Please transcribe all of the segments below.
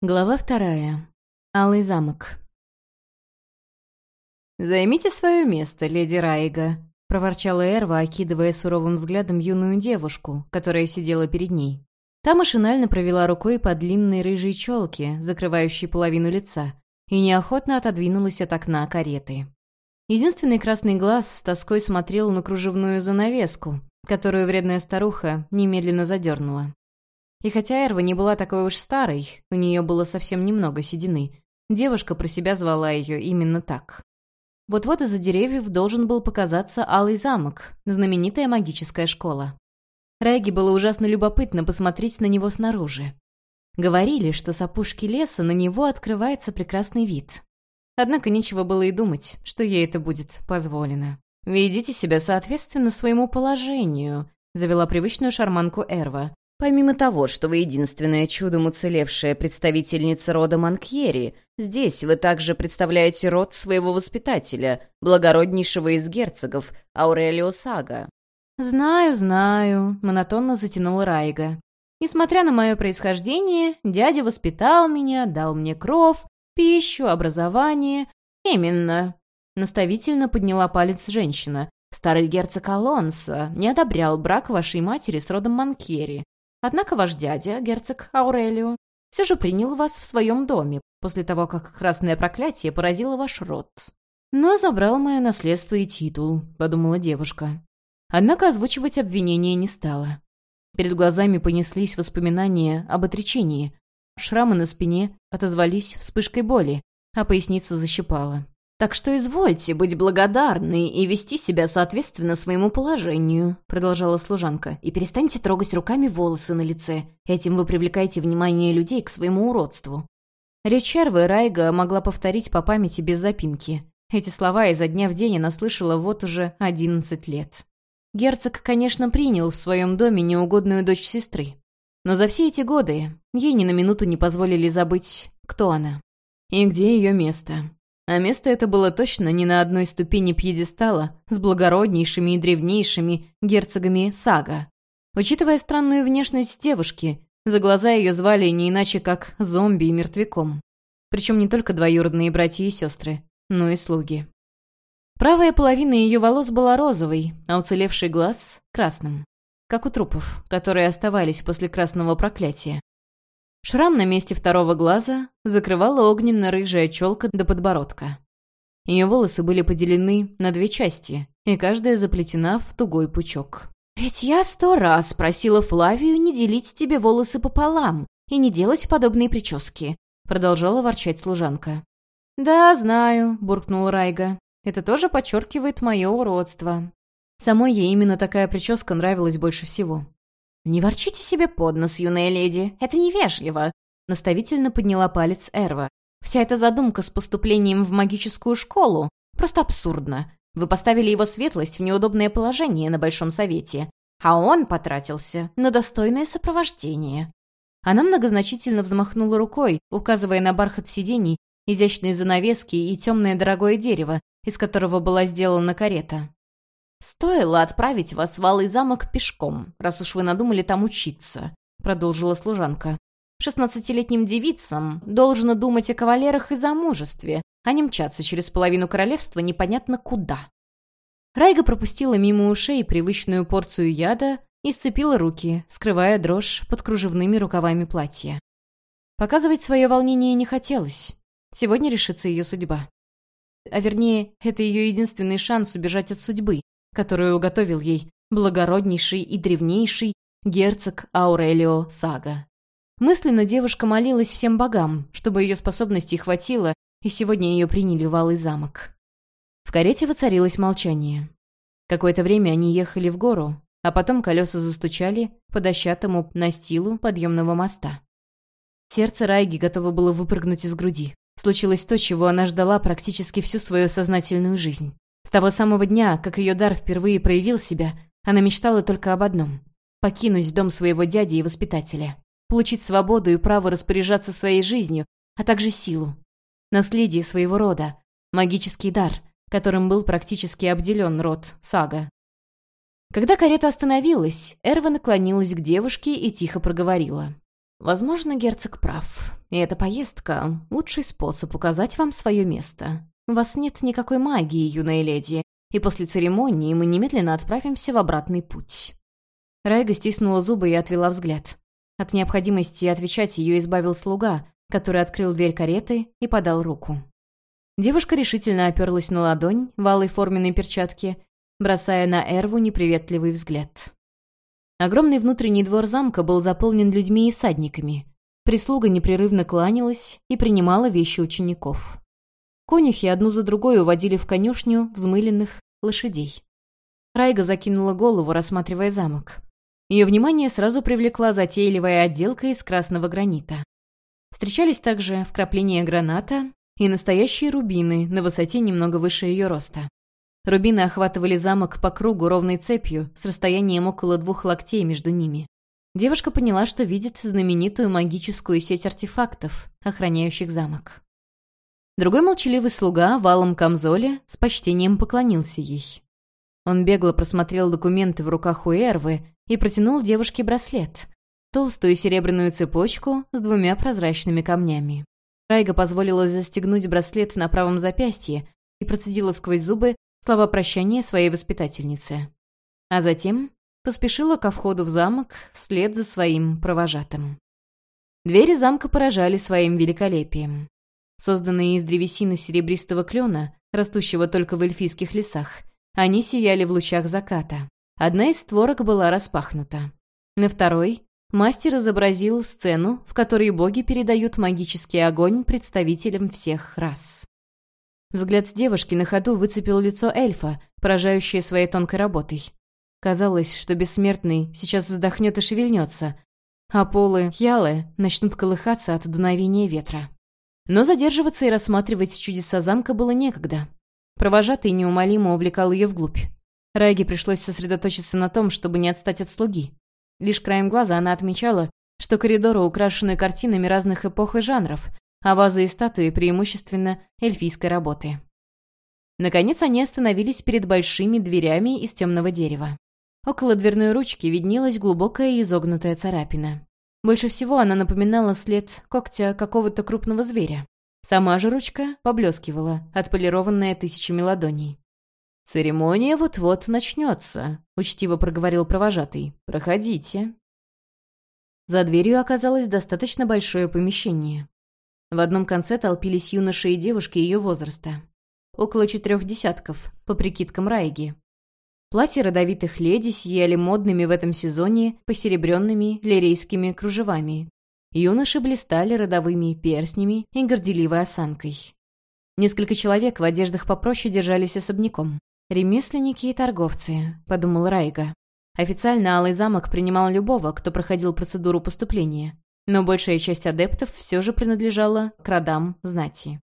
Глава вторая. Алый замок. «Займите свое место, леди Райга», — проворчала Эрва, окидывая суровым взглядом юную девушку, которая сидела перед ней. Та машинально провела рукой по длинной рыжей челке, закрывающей половину лица, и неохотно отодвинулась от окна кареты. Единственный красный глаз с тоской смотрел на кружевную занавеску, которую вредная старуха немедленно задернула. И хотя Эрва не была такой уж старой, у нее было совсем немного седины, девушка про себя звала ее именно так. Вот-вот из-за деревьев должен был показаться Алый замок, знаменитая магическая школа. Райге было ужасно любопытно посмотреть на него снаружи. Говорили, что с опушки леса на него открывается прекрасный вид. Однако нечего было и думать, что ей это будет позволено. «Ведите себя соответственно своему положению», — завела привычную шарманку Эрва. Помимо того, что вы единственная чудом уцелевшая представительница рода Манкьери, здесь вы также представляете род своего воспитателя, благороднейшего из герцогов, Аурелио Сага». «Знаю, знаю», — монотонно затянула Райга. «Несмотря на мое происхождение, дядя воспитал меня, дал мне кров, пищу, образование. Именно». Наставительно подняла палец женщина. «Старый герцог Алонсо не одобрял брак вашей матери с родом Манкьери. Однако ваш дядя, герцог Аурелио, все же принял вас в своем доме после того, как красное проклятие поразило ваш род. Но забрал мое наследство и титул, подумала девушка. Однако озвучивать обвинения не стала. Перед глазами понеслись воспоминания об отречении. Шрамы на спине отозвались вспышкой боли, а поясницу защипала. «Так что извольте быть благодарны и вести себя соответственно своему положению», продолжала служанка, «и перестаньте трогать руками волосы на лице. Этим вы привлекаете внимание людей к своему уродству». Речь Червы Райга могла повторить по памяти без запинки. Эти слова изо дня в день она слышала вот уже одиннадцать лет. Герцог, конечно, принял в своем доме неугодную дочь сестры. Но за все эти годы ей ни на минуту не позволили забыть, кто она и где ее место. А место это было точно не на одной ступени пьедестала с благороднейшими и древнейшими герцогами Сага. Учитывая странную внешность девушки, за глаза ее звали не иначе как зомби и мертвяком. Причем не только двоюродные братья и сестры, но и слуги. Правая половина ее волос была розовой, а уцелевший глаз — красным. Как у трупов, которые оставались после красного проклятия. Шрам на месте второго глаза закрывала огненно-рыжая челка до подбородка. Ее волосы были поделены на две части, и каждая заплетена в тугой пучок. «Ведь я сто раз просила Флавию не делить тебе волосы пополам и не делать подобные прически», продолжала ворчать служанка. «Да, знаю», — буркнул Райга. «Это тоже подчеркивает мое уродство». Самой ей именно такая прическа нравилась больше всего. «Не ворчите себе под нос, юная леди, это невежливо», — наставительно подняла палец Эрва. «Вся эта задумка с поступлением в магическую школу просто абсурдна. Вы поставили его светлость в неудобное положение на Большом Совете, а он потратился на достойное сопровождение». Она многозначительно взмахнула рукой, указывая на бархат сидений, изящные занавески и темное дорогое дерево, из которого была сделана карета. «Стоило отправить вас в Алый замок пешком, раз уж вы надумали там учиться», — продолжила служанка. «Шестнадцатилетним девицам должно думать о кавалерах и замужестве, а не мчаться через половину королевства непонятно куда». Райга пропустила мимо ушей привычную порцию яда и сцепила руки, скрывая дрожь под кружевными рукавами платья. Показывать свое волнение не хотелось. Сегодня решится ее судьба. А вернее, это ее единственный шанс убежать от судьбы, которую уготовил ей благороднейший и древнейший герцог Аурелио Сага. Мысленно девушка молилась всем богам, чтобы ее способностей хватило, и сегодня ее приняли в Алый замок. В карете воцарилось молчание. Какое-то время они ехали в гору, а потом колеса застучали по дощатому настилу подъемного моста. Сердце Райги готово было выпрыгнуть из груди. Случилось то, чего она ждала практически всю свою сознательную жизнь. С того самого дня, как ее дар впервые проявил себя, она мечтала только об одном — покинуть дом своего дяди и воспитателя, получить свободу и право распоряжаться своей жизнью, а также силу, наследие своего рода, магический дар, которым был практически обделен род Сага. Когда карета остановилась, Эрва наклонилась к девушке и тихо проговорила. Возможно, герцог прав. И эта поездка — лучший способ указать вам свое место. У вас нет никакой магии, юная леди, и после церемонии мы немедленно отправимся в обратный путь». Райга стиснула зубы и отвела взгляд. От необходимости отвечать ее избавил слуга, который открыл дверь кареты и подал руку. Девушка решительно оперлась на ладонь в алой форменной перчатке, бросая на Эрву неприветливый взгляд. Огромный внутренний двор замка был заполнен людьми и всадниками. Прислуга непрерывно кланялась и принимала вещи учеников. Конюхи одну за другой уводили в конюшню взмыленных лошадей. Райга закинула голову, рассматривая замок. Ее внимание сразу привлекла затейливая отделка из красного гранита. Встречались также вкрапления граната и настоящие рубины на высоте немного выше ее роста. Рубины охватывали замок по кругу ровной цепью с расстоянием около двух локтей между ними. Девушка поняла, что видит знаменитую магическую сеть артефактов, охраняющих замок. Другой молчаливый слуга в алом камзоле с почтением поклонился ей. Он бегло просмотрел документы в руках у Эрвы и протянул девушке браслет. Толстую серебряную цепочку с двумя прозрачными камнями. Райга позволила застегнуть браслет на правом запястье и процедила сквозь зубы слова прощания своей воспитательнице. А затем поспешила ко входу в замок вслед за своим провожатым. Двери замка поражали своим великолепием. Созданные из древесины серебристого клена, растущего только в эльфийских лесах, они сияли в лучах заката. Одна из створок была распахнута. На второй мастер изобразил сцену, в которой боги передают магический огонь представителям всех рас. Взгляд девушки на ходу выцепил лицо эльфа, поражающее своей тонкой работой. Казалось, что бессмертный сейчас вздохнет и шевельнется, а полы Хьялы начнут колыхаться от дуновения ветра. Но задерживаться и рассматривать чудеса замка было некогда. Провожатый неумолимо увлекал ее вглубь. Райге пришлось сосредоточиться на том, чтобы не отстать от слуги. Лишь краем глаза она отмечала, что коридоры украшены картинами разных эпох и жанров, а вазы и статуи преимущественно эльфийской работы. Наконец они остановились перед большими дверями из темного дерева. Около дверной ручки виднелась глубокая изогнутая царапина. Больше всего она напоминала след когтя какого-то крупного зверя. Сама же ручка поблескивала, отполированная тысячами ладоней. «Церемония вот-вот начнется», — учтиво проговорил провожатый. «Проходите». За дверью оказалось достаточно большое помещение. В одном конце толпились юноши и девушки ее возраста. Около четырех десятков, по прикидкам Райги. Платья родовитых леди сияли модными в этом сезоне посеребренными лирейскими кружевами. Юноши блистали родовыми перстнями и горделивой осанкой. Несколько человек в одеждах попроще держались особняком. «Ремесленники и торговцы», — подумал Райга. Официально Алый замок принимал любого, кто проходил процедуру поступления но большая часть адептов все же принадлежала к родам знати.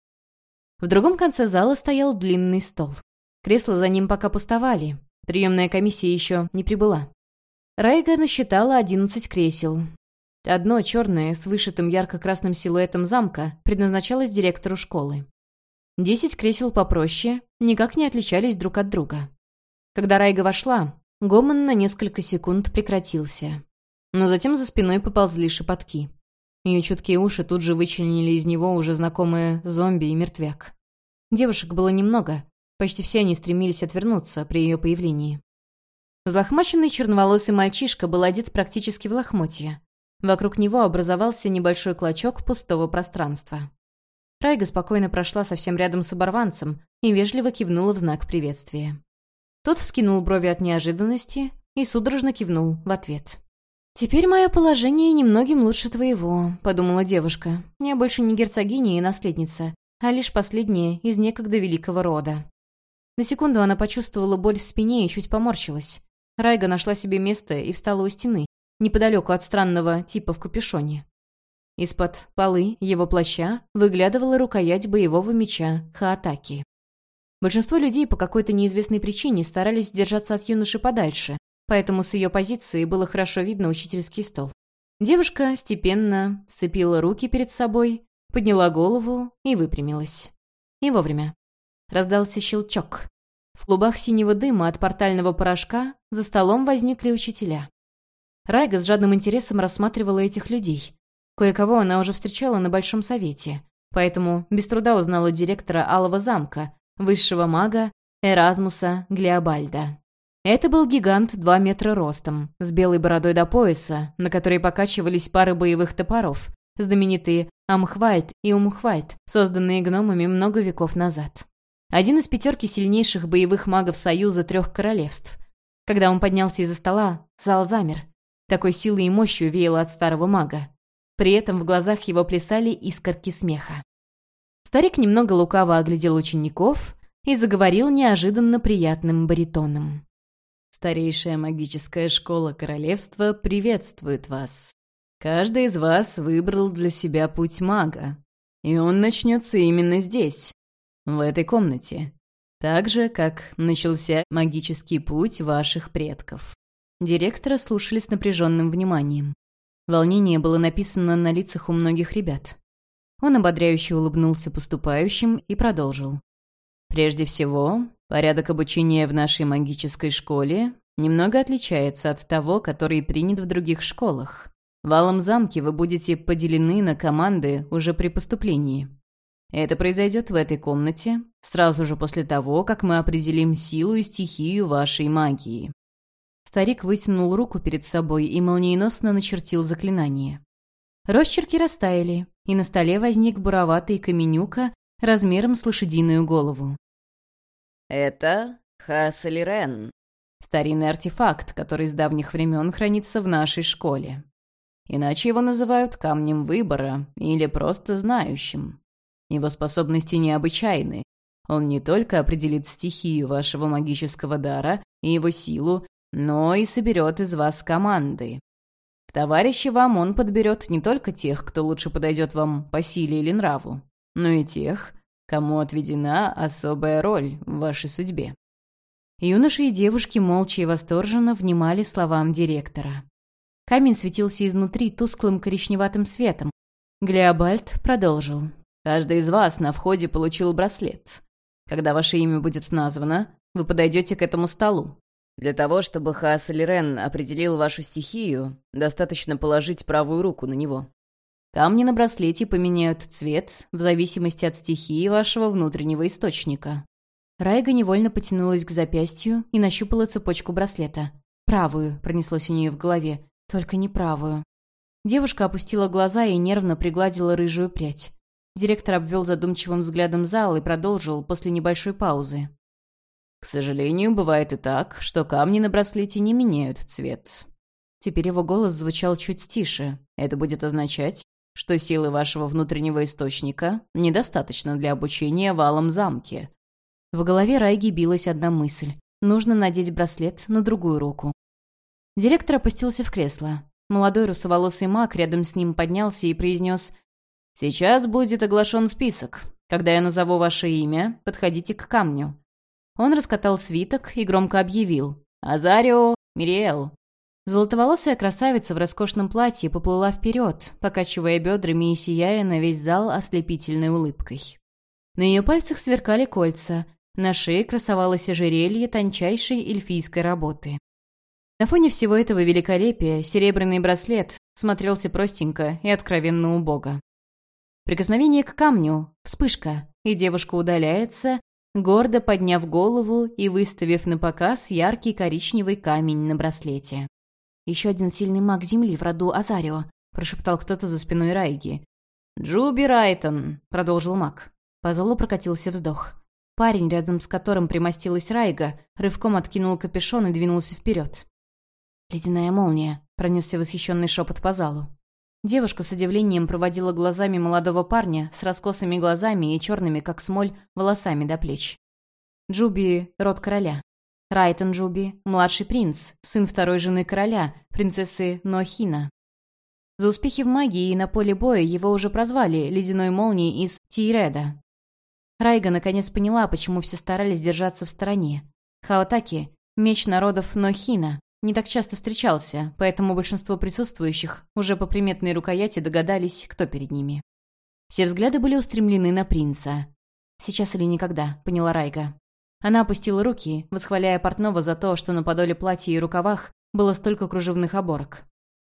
В другом конце зала стоял длинный стол. Кресла за ним пока пустовали, приемная комиссия еще не прибыла. Райга насчитала одиннадцать кресел. Одно черное с вышитым ярко-красным силуэтом замка предназначалось директору школы. Десять кресел попроще никак не отличались друг от друга. Когда Райга вошла, гомон на несколько секунд прекратился. Но затем за спиной поползли шепотки. Ее чуткие уши тут же вычленили из него уже знакомые зомби и мертвяк. Девушек было немного, почти все они стремились отвернуться при ее появлении. Взлохмаченный черноволосый мальчишка был одет практически в лохмотья. Вокруг него образовался небольшой клочок пустого пространства. Райга спокойно прошла совсем рядом с оборванцем и вежливо кивнула в знак приветствия. Тот вскинул брови от неожиданности и судорожно кивнул в ответ. «Теперь мое положение немногим лучше твоего», — подумала девушка. «Я больше не герцогиня и наследница, а лишь последняя из некогда великого рода». На секунду она почувствовала боль в спине и чуть поморщилась. Райга нашла себе место и встала у стены, неподалеку от странного типа в капюшоне. Из-под полы его плаща выглядывала рукоять боевого меча Хаатаки. Большинство людей по какой-то неизвестной причине старались держаться от юноши подальше, поэтому с ее позиции было хорошо видно учительский стол. Девушка степенно сцепила руки перед собой, подняла голову и выпрямилась. И вовремя. Раздался щелчок. В клубах синего дыма от портального порошка за столом возникли учителя. Райга с жадным интересом рассматривала этих людей. Кое-кого она уже встречала на Большом Совете, поэтому без труда узнала директора Алого замка, высшего мага Эразмуса Глеобальда. Это был гигант 2 метра ростом, с белой бородой до пояса, на которой покачивались пары боевых топоров, знаменитые Амхвальд и Умхвальд, созданные гномами много веков назад. Один из пятерки сильнейших боевых магов Союза трех королевств. Когда он поднялся из-за стола, зал замер. Такой силой и мощью веяло от старого мага. При этом в глазах его плясали искорки смеха. Старик немного лукаво оглядел учеников и заговорил неожиданно приятным баритоном. Старейшая магическая школа королевства приветствует вас. Каждый из вас выбрал для себя путь мага, и он начнется именно здесь, в этой комнате, так же, как начался магический путь ваших предков. Директора слушали с напряженным вниманием. Волнение было написано на лицах у многих ребят. Он ободряюще улыбнулся поступающим и продолжил. Прежде всего, Порядок обучения в нашей магической школе немного отличается от того, который принят в других школах. В Алом замке вы будете поделены на команды уже при поступлении. Это произойдет в этой комнате, сразу же после того, как мы определим силу и стихию вашей магии. Старик вытянул руку перед собой и молниеносно начертил заклинание. Росчерки растаяли, и на столе возник буроватый каменюка размером с лошадиную голову. Это Хаселирен, старинный артефакт, который с давних времен хранится в нашей школе. Иначе его называют камнем выбора или просто знающим. Его способности необычайны. Он не только определит стихию вашего магического дара и его силу, но и соберет из вас команды. В товарище вам он подберет не только тех, кто лучше подойдет вам по силе или нраву, но и тех, кому отведена особая роль в вашей судьбе». Юноши и девушки молча и восторженно внимали словам директора. Камень светился изнутри тусклым коричневатым светом. Глеобальд продолжил. «Каждый из вас на входе получил браслет. Когда ваше имя будет названо, вы подойдете к этому столу. Для того, чтобы Хаас Лирен определил вашу стихию, достаточно положить правую руку на него. Камни на браслете поменяют цвет в зависимости от стихии вашего внутреннего источника. Райга невольно потянулась к запястью и нащупала цепочку браслета. «Правую», — пронеслось у нее в голове, — «только не правую». Девушка опустила глаза и нервно пригладила рыжую прядь. Директор обвел задумчивым взглядом зал и продолжил после небольшой паузы. «К сожалению, бывает и так, что камни на браслете не меняют цвет». Теперь его голос звучал чуть тише. Это будет означать, что силы вашего внутреннего источника недостаточно для обучения в Алом замке». В голове Райги билась одна мысль. Нужно надеть браслет на другую руку. Директор опустился в кресло. Молодой русоволосый маг рядом с ним поднялся и произнес «Сейчас будет оглашен список. Когда я назову ваше имя, подходите к камню». Он раскатал свиток и громко объявил «Азарио Мириэл, Золотоволосая красавица в роскошном платье поплыла вперед, покачивая бедрами и сияя на весь зал ослепительной улыбкой. На ее пальцах сверкали кольца, на шее красовалось ожерелье тончайшей эльфийской работы. На фоне всего этого великолепия серебряный браслет смотрелся простенько и откровенно убого. Прикосновение к камню, вспышка, и девушка удаляется, гордо подняв голову и выставив на показ яркий коричневый камень на браслете. «Еще один сильный маг Земли в роду Азарио», — прошептал кто-то за спиной Райги. «Джуби Райтон», — продолжил маг. По залу прокатился вздох. Парень, рядом с которым примостилась Райга, рывком откинул капюшон и двинулся вперед. «Ледяная молния», — пронесся восхищенный шепот по залу. Девушка с удивлением проводила глазами молодого парня с раскосыми глазами и черными, как смоль, волосами до плеч. Джуби — род короля. Райтон Джуби, младший принц, сын второй жены короля, принцессы Нохина. За успехи в магии и на поле боя его уже прозвали «Ледяной молнией» из Тиреда. Райга наконец поняла, почему все старались держаться в стороне. Хаотаки, меч народов Нохина, не так часто встречался, поэтому большинство присутствующих уже по приметной рукояти догадались, кто перед ними. Все взгляды были устремлены на принца. «Сейчас или никогда», — поняла Райга. Она опустила руки, восхваляя портного за то, что на подоле платья и рукавах было столько кружевных оборок.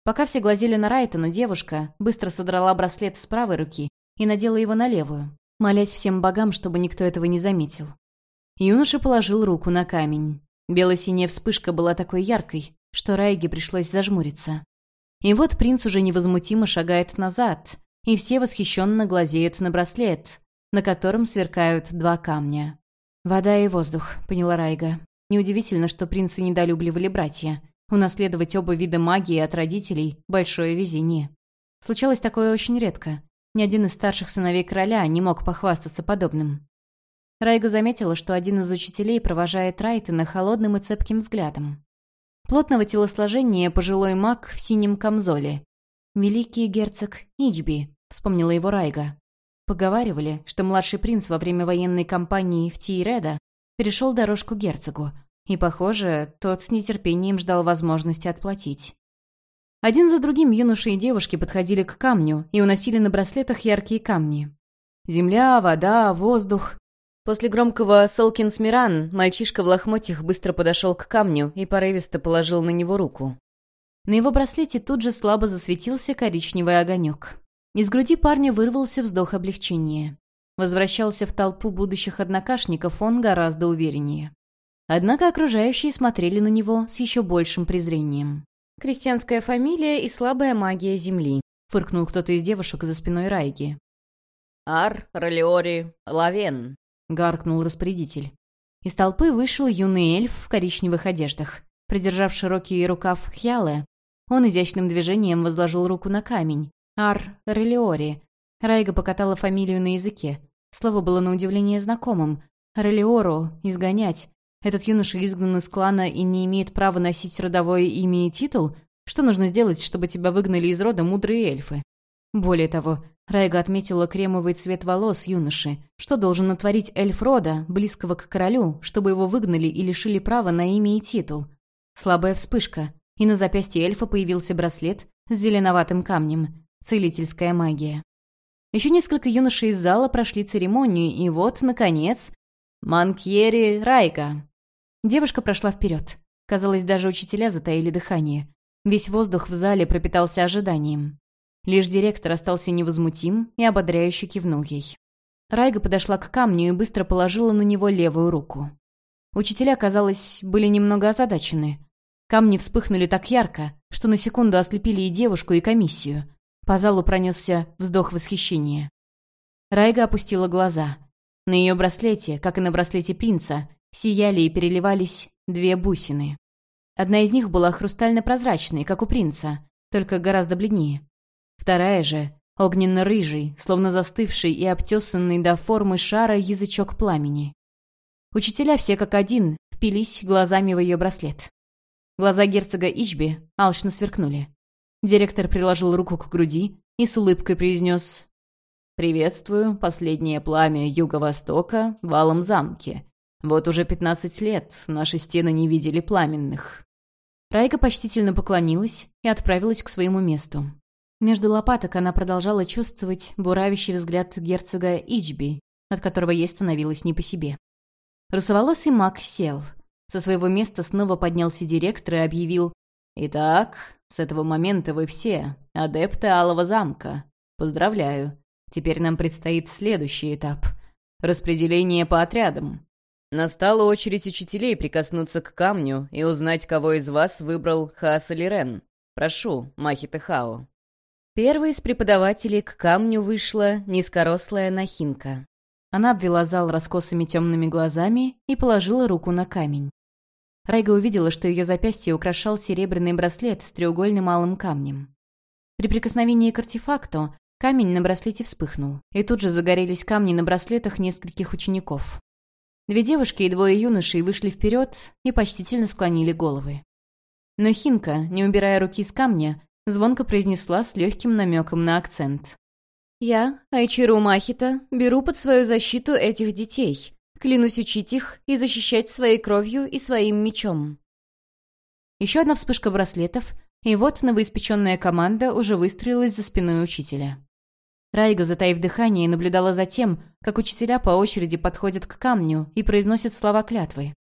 Пока все глазели на Райтона, девушка быстро содрала браслет с правой руки и надела его на левую, молясь всем богам, чтобы никто этого не заметил. Юноша положил руку на камень. Бело-синяя вспышка была такой яркой, что Райге пришлось зажмуриться. И вот принц уже невозмутимо шагает назад, и все восхищенно глазеют на браслет, на котором сверкают два камня. «Вода и воздух», — поняла Райга. Неудивительно, что принцы недолюбливали братья. Унаследовать оба вида магии от родителей — большое везение. Случалось такое очень редко. Ни один из старших сыновей короля не мог похвастаться подобным. Райга заметила, что один из учителей провожает Райтона холодным и цепким взглядом. Плотного телосложения пожилой маг в синем камзоле. «Великий герцог Ичби», — вспомнила его Райга. Поговаривали, что младший принц во время военной кампании в Тиереда перешел дорожку герцогу, и, похоже, тот с нетерпением ждал возможности отплатить. Один за другим юноши и девушки подходили к камню и уносили на браслетах яркие камни. Земля, вода, воздух. После громкого «Солкин Смиран» мальчишка в лохмотьях быстро подошел к камню и порывисто положил на него руку. На его браслете тут же слабо засветился коричневый огонек. Из груди парня вырвался вздох облегчения. Возвращался в толпу будущих однокашников он гораздо увереннее. Однако окружающие смотрели на него с еще большим презрением. «Крестьянская фамилия и слабая магия земли», — фыркнул кто-то из девушек за спиной Райги. «Ар, Ролиори, Лавен», — гаркнул распорядитель. Из толпы вышел юный эльф в коричневых одеждах. Придержав широкий рукав Хьяле, он изящным движением возложил руку на камень. Ар Релиори. Райга покатала фамилию на языке. Слово было на удивление знакомым. Релиору — изгонять. Этот юноша изгнан из клана и не имеет права носить родовое имя и титул? Что нужно сделать, чтобы тебя выгнали из рода мудрые эльфы? Более того, Райга отметила кремовый цвет волос юноши. Что должен натворить эльф рода, близкого к королю, чтобы его выгнали и лишили права на имя и титул? Слабая вспышка, и на запястье эльфа появился браслет с зеленоватым камнем. Целительская магия. Еще несколько юношей из зала прошли церемонию, и вот, наконец, Манкьери Райга. Девушка прошла вперед. Казалось, даже учителя затаили дыхание. Весь воздух в зале пропитался ожиданием. Лишь директор остался невозмутим и ободряюще кивнул ей. Райга подошла к камню и быстро положила на него левую руку. Учителя, казалось, были немного озадачены. Камни вспыхнули так ярко, что на секунду ослепили и девушку, и комиссию. По залу пронесся вздох восхищения. Райга опустила глаза. На ее браслете, как и на браслете принца, сияли и переливались две бусины. Одна из них была хрустально-прозрачной, как у принца, только гораздо бледнее. Вторая же — огненно-рыжий, словно застывший и обтесанный до формы шара язычок пламени. Учителя все как один впились глазами в ее браслет. Глаза герцога Ичби алчно сверкнули. Директор приложил руку к груди и с улыбкой произнес «Приветствую последнее пламя Юго-Востока в Алом замке. Вот уже пятнадцать лет наши стены не видели пламенных». Райка почтительно поклонилась и отправилась к своему месту. Между лопаток она продолжала чувствовать буравящий взгляд герцога Ичби, от которого ей становилось не по себе. Русоволосый маг сел. Со своего места снова поднялся директор и объявил «Итак, с этого момента вы все адепты Алого замка. Поздравляю. Теперь нам предстоит следующий этап — распределение по отрядам. Настала очередь учителей прикоснуться к камню и узнать, кого из вас выбрал Хаас или Рен. Прошу, Махита Хао. Первой из преподавателей к камню вышла низкорослая Нахинка. Она обвела зал раскосыми темными глазами и положила руку на камень. Райга увидела, что ее запястье украшал серебряный браслет с треугольным алым камнем. При прикосновении к артефакту камень на браслете вспыхнул, и тут же загорелись камни на браслетах нескольких учеников. Две девушки и двое юношей вышли вперед и почтительно склонили головы. Но Хинка, не убирая руки с камня, звонко произнесла с легким намеком на акцент. «Я, Айчиру Махита, беру под свою защиту этих детей. Клянусь учить их и защищать своей кровью и своим мечом». Еще одна вспышка браслетов, и вот новоиспеченная команда уже выстроилась за спиной учителя. Райга, затаив дыхание, наблюдала за тем, как учителя по очереди подходят к камню и произносят слова клятвы.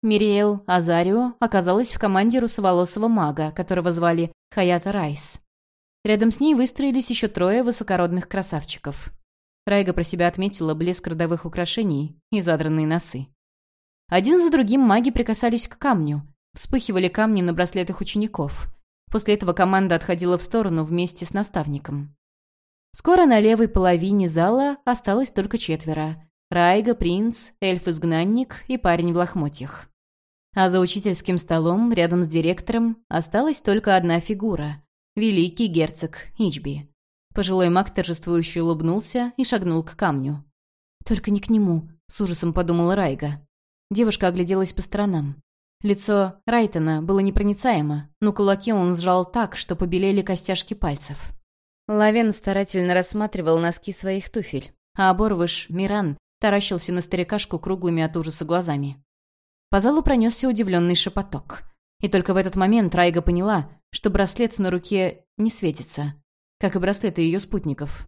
Мириэл Азарио оказалась в команде русоволосого мага, которого звали Хаята Райс. Рядом с ней выстроились еще трое высокородных красавчиков. Райга про себя отметила блеск родовых украшений и задранные носы. Один за другим маги прикасались к камню. Вспыхивали камни на браслетах учеников. После этого команда отходила в сторону вместе с наставником. Скоро на левой половине зала осталось только четверо. Райга, принц, эльф-изгнанник и парень в лохмотьях. А за учительским столом, рядом с директором, осталась только одна фигура — великий герцог Ичби. Пожилой маг торжествующе улыбнулся и шагнул к камню. «Только не к нему», — с ужасом подумала Райга. Девушка огляделась по сторонам. Лицо Райтона было непроницаемо, но кулаки он сжал так, что побелели костяшки пальцев. Лавен старательно рассматривал носки своих туфель, а оборвыш Миран таращился на старикашку круглыми от ужаса глазами. По залу пронесся удивленный шепоток. И только в этот момент Райга поняла, что браслет на руке не светится, как и браслеты ее спутников.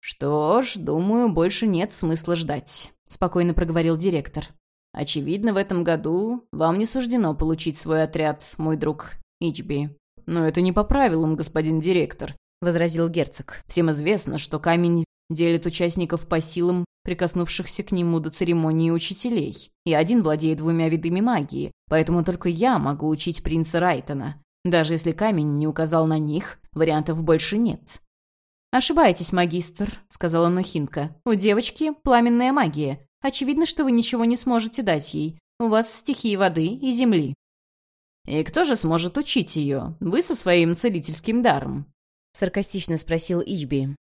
«Что ж, думаю, больше нет смысла ждать», — спокойно проговорил директор. Очевидно, в этом году вам не суждено получить свой отряд, мой друг Ичби. Но это не по правилам, господин директор, возразил герцог. Всем известно, что камень делит участников по силам, прикоснувшихся к нему до церемонии учителей. И один владеет двумя видами магии, поэтому только я могу учить принца Райтона. Даже если камень не указал на них, вариантов больше нет. «Ошибаетесь, магистр», — сказала Нохинка. «У девочки пламенная магия. Очевидно, что вы ничего не сможете дать ей. У вас стихии воды и земли». «И кто же сможет учить ее? Вы со своим целительским даром?» — саркастично спросил Ичби.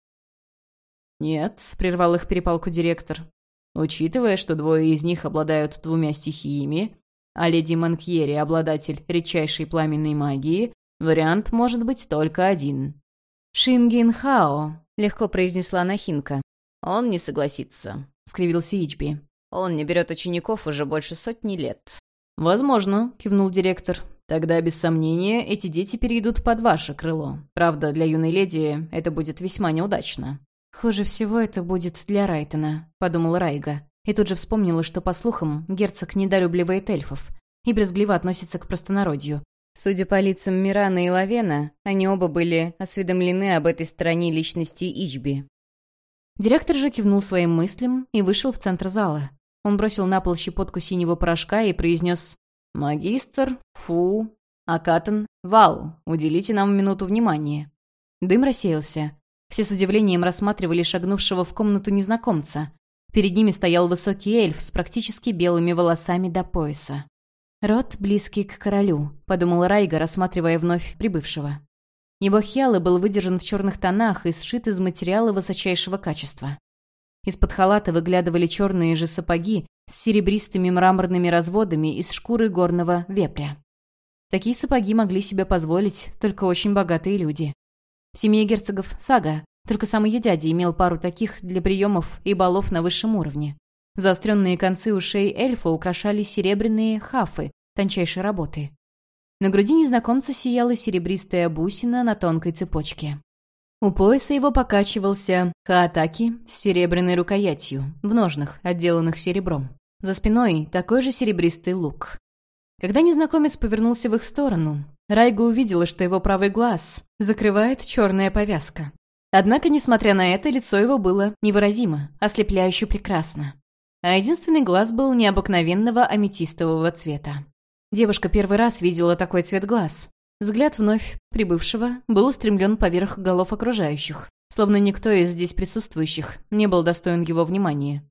«Нет», — прервал их перепалку директор. «Учитывая, что двое из них обладают двумя стихиями, а леди Манкьери — обладатель редчайшей пламенной магии, вариант может быть только один». «Шингин Хао», — легко произнесла Нахинка. «Он не согласится. — скривился Ичби. «Он не берет учеников уже больше сотни лет». «Возможно», — кивнул директор. «Тогда, без сомнения, эти дети перейдут под ваше крыло. Правда, для юной леди это будет весьма неудачно». «Хуже всего это будет для Райтона», — подумала Райга. И тут же вспомнила, что, по слухам, герцог недолюбливает эльфов и брезгливо относится к простонародью. Судя по лицам Мирана и Лавена, они оба были осведомлены об этой стороне личности Ичби. Директор же кивнул своим мыслям и вышел в центр зала. Он бросил на пол щепотку синего порошка и произнес «Магистр, фу, Акатан, вау, уделите нам минуту внимания». Дым рассеялся. Все с удивлением рассматривали шагнувшего в комнату незнакомца. Перед ними стоял высокий эльф с практически белыми волосами до пояса. «Род близкий к королю», — подумал Райга, рассматривая вновь прибывшего. Его хиалы был выдержан в черных тонах и сшит из материала высочайшего качества. Из-под халата выглядывали черные же сапоги с серебристыми мраморными разводами из шкуры горного вепря. Такие сапоги могли себе позволить только очень богатые люди. В семье герцогов Сага только сам ее дядя имел пару таких для приемов и балов на высшем уровне. Заостренные концы ушей эльфа украшали серебряные хафы тончайшей работы. На груди незнакомца сияла серебристая бусина на тонкой цепочке. У пояса его покачивался хаатаки с серебряной рукоятью, в ножнах, отделанных серебром. За спиной такой же серебристый лук. Когда незнакомец повернулся в их сторону, Райга увидела, что его правый глаз закрывает черная повязка. Однако, несмотря на это, лицо его было невыразимо, ослепляюще прекрасно. А единственный глаз был необыкновенного аметистового цвета. Девушка первый раз видела такой цвет глаз. Взгляд вновь прибывшего был устремлен поверх голов окружающих, словно никто из здесь присутствующих не был достоин его внимания.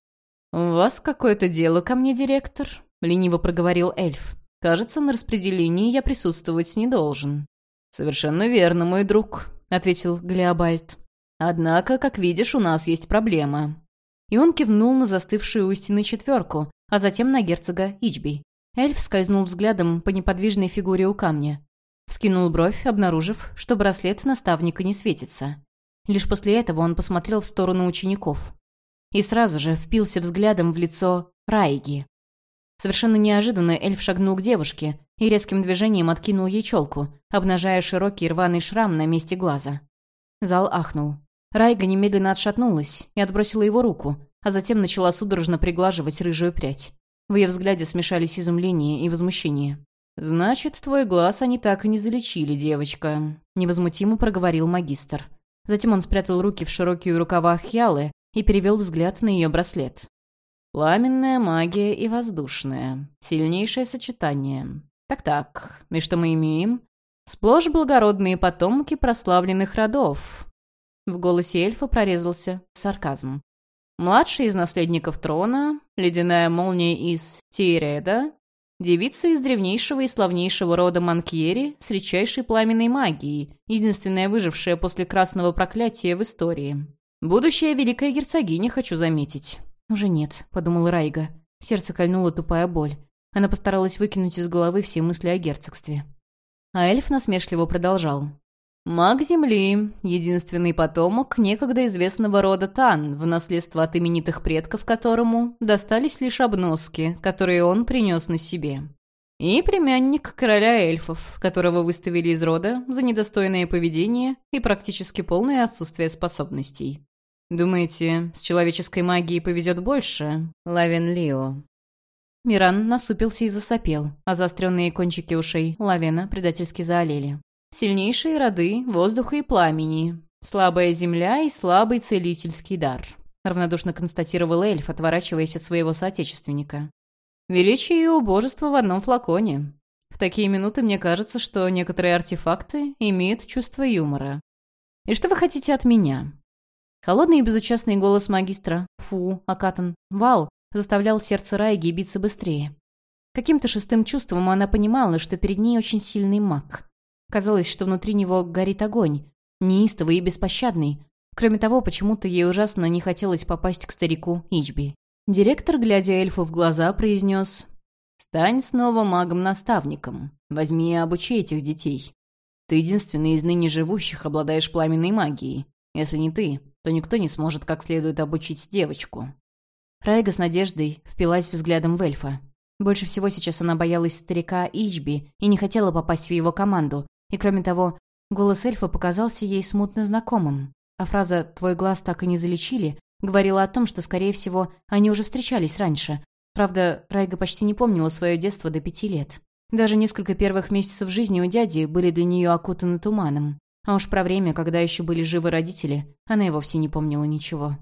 «У вас какое-то дело ко мне, директор?» — лениво проговорил эльф. «Кажется, на распределении я присутствовать не должен». «Совершенно верно, мой друг», — ответил Глеобальд. «Однако, как видишь, у нас есть проблема». И он кивнул на застывшую у стены четверку, а затем на герцога Ичби. Эльф скользнул взглядом по неподвижной фигуре у камня. Вскинул бровь, обнаружив, что браслет наставника не светится. Лишь после этого он посмотрел в сторону учеников. И сразу же впился взглядом в лицо Райги. Совершенно неожиданно эльф шагнул к девушке и резким движением откинул ей челку, обнажая широкий рваный шрам на месте глаза. Зал ахнул. Райга немедленно отшатнулась и отбросила его руку, а затем начала судорожно приглаживать рыжую прядь. В ее взгляде смешались изумление и возмущение. «Значит, твой глаз они так и не залечили, девочка», — невозмутимо проговорил магистр. Затем он спрятал руки в широкие рукава Хьялы и перевел взгляд на ее браслет. «Пламенная магия и воздушная. Сильнейшее сочетание. Так-так, и что мы имеем? Сплошь благородные потомки прославленных родов». В голосе эльфа прорезался сарказм. Младший из наследников трона, ледяная молния из Тиереда, девица из древнейшего и славнейшего рода Манкьери с редчайшей пламенной магией, единственная выжившая после красного проклятия в истории. Будущая великая герцогиня, хочу заметить. «Уже нет», — подумала Райга. Сердце кольнула тупая боль. Она постаралась выкинуть из головы все мысли о герцогстве. А эльф насмешливо продолжал. Маг Земли, единственный потомок некогда известного рода Тан, в наследство от именитых предков которому достались лишь обноски, которые он принес на себе. И племянник короля эльфов, которого выставили из рода за недостойное поведение и практически полное отсутствие способностей. Думаете, с человеческой магией повезет больше? Лавен Лио. Миран насупился и засопел, а заостренные кончики ушей Лавена предательски заолели. Сильнейшие роды воздуха и пламени. Слабая земля и слабый целительский дар. Равнодушно констатировал эльф, отворачиваясь от своего соотечественника. Величие и убожество в одном флаконе. В такие минуты мне кажется, что некоторые артефакты имеют чувство юмора. И что вы хотите от меня? Холодный и безучастный голос магистра «Фу, Акатан, Вал» заставлял сердце Райги биться быстрее. Каким-то шестым чувством она понимала, что перед ней очень сильный маг. Казалось, что внутри него горит огонь, неистовый и беспощадный. Кроме того, почему-то ей ужасно не хотелось попасть к старику Ичби. Директор, глядя эльфу в глаза, произнес «Стань снова магом-наставником. Возьми и обучи этих детей. Ты единственный из ныне живущих обладаешь пламенной магией. Если не ты, то никто не сможет как следует обучить девочку». Райга с надеждой впилась взглядом в эльфа. Больше всего сейчас она боялась старика Ичби и не хотела попасть в его команду, и кроме того, голос эльфа показался ей смутно знакомым. А фраза «твой глаз так и не залечили» говорила о том, что, скорее всего, они уже встречались раньше. Правда, Райга почти не помнила свое детство до пяти лет. Даже несколько первых месяцев жизни у дяди были для нее окутаны туманом. А уж про время, когда еще были живы родители, она и вовсе не помнила ничего.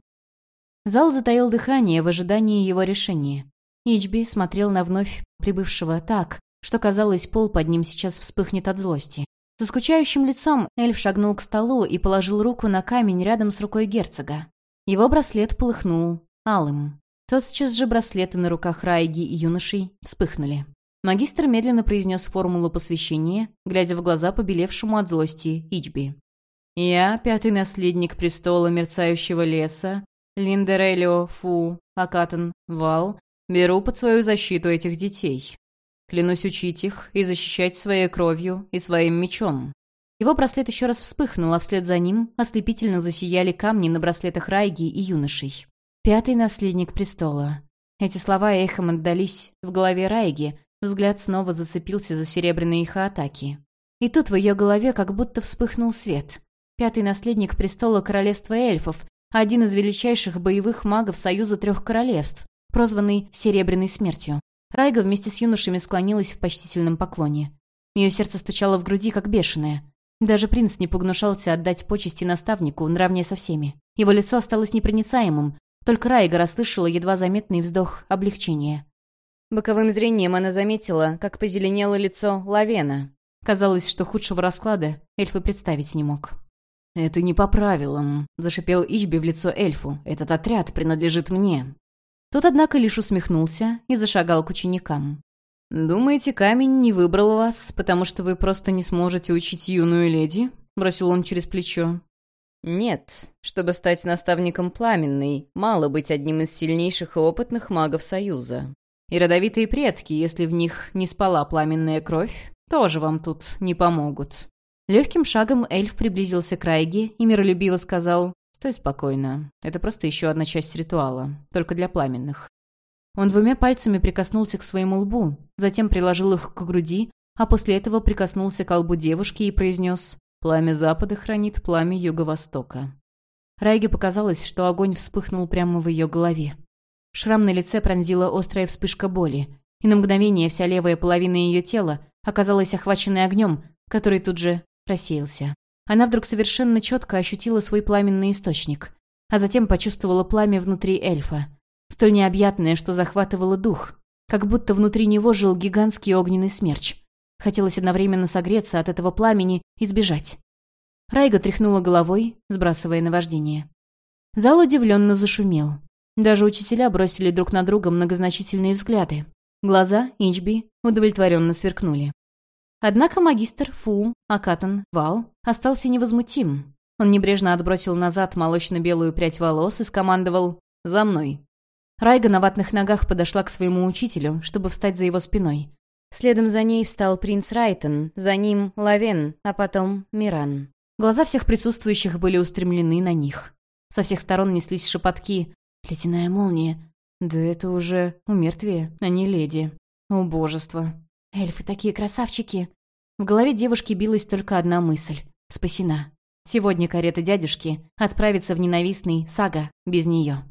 Зал затаил дыхание в ожидании его решения. Ичби смотрел на вновь прибывшего так, что казалось, пол под ним сейчас вспыхнет от злости. Со скучающим лицом эльф шагнул к столу и положил руку на камень рядом с рукой герцога. Его браслет полыхнул алым. Тотчас же браслеты на руках Райги и юношей вспыхнули. Магистр медленно произнес формулу посвящения, глядя в глаза побелевшему от злости Ичби. «Я, пятый наследник престола мерцающего леса, Линдерелио Фу Акатан Вал, беру под свою защиту этих детей. Клянусь учить их и защищать своей кровью и своим мечом». Его браслет еще раз вспыхнул, а вслед за ним ослепительно засияли камни на браслетах Райги и юношей. «Пятый наследник престола». Эти слова эхом отдались в голове Райги, взгляд снова зацепился за серебряные их. И тут в ее голове как будто вспыхнул свет. Пятый наследник престола королевства эльфов, один из величайших боевых магов Союза Трех Королевств, прозванный Серебряной Смертью. Райга вместе с юношами склонилась в почтительном поклоне. Ее сердце стучало в груди, как бешеное. Даже принц не погнушался отдать почести наставнику наравне со всеми. Его лицо осталось непроницаемым, только Райга расслышала едва заметный вздох облегчения. Боковым зрением она заметила, как позеленело лицо Лавена. Казалось, что худшего расклада эльф и представить не мог. «Это не по правилам», — зашипел Ичби в лицо эльфу. «Этот отряд принадлежит мне. Тот, однако, лишь усмехнулся и зашагал к ученикам. «Думаете, камень не выбрал вас, потому что вы просто не сможете учить юную леди?» — бросил он через плечо. «Нет. Чтобы стать наставником пламенной, мало быть одним из сильнейших и опытных магов Союза. И родовитые предки, если в них не спала пламенная кровь, тоже вам тут не помогут». Легким шагом эльф приблизился к Райге и миролюбиво сказал «Стой спокойно. Это просто еще одна часть ритуала, только для пламенных». Он двумя пальцами прикоснулся к своему лбу, затем приложил их к груди, а после этого прикоснулся к лбу девушки и произнес «Пламя Запада хранит пламя Юго-Востока». Райге показалось, что огонь вспыхнул прямо в ее голове. Шрам на лице пронзила острая вспышка боли, и на мгновение вся левая половина ее тела оказалась охваченной огнем, который тут же рассеялся. Она вдруг совершенно четко ощутила свой пламенный источник, а затем почувствовала пламя внутри эльфа. Столь необъятное, что захватывало дух, как будто внутри него жил гигантский огненный смерч. Хотелось одновременно согреться от этого пламени и сбежать. Райга тряхнула головой, сбрасывая наваждение. Зал удивленно зашумел. Даже учителя бросили друг на друга многозначительные взгляды. Глаза Инчби удовлетворенно сверкнули. Однако магистр Фу, Акатан, Вал остался невозмутим. Он небрежно отбросил назад молочно-белую прядь волос и скомандовал «За мной». Райга на ватных ногах подошла к своему учителю, чтобы встать за его спиной. Следом за ней встал принц Райтон, за ним Лавен, а потом Миран. Глаза всех присутствующих были устремлены на них. Со всех сторон неслись шепотки «Ледяная молния». Да это уже умертвие, а не леди. Убожество. Эльфы такие красавчики. В голове девушки билась только одна мысль. Спасена. Сегодня карета дядюшки отправится в ненавистный Сага без нее.